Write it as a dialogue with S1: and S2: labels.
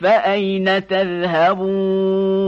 S1: فأين تذهبون؟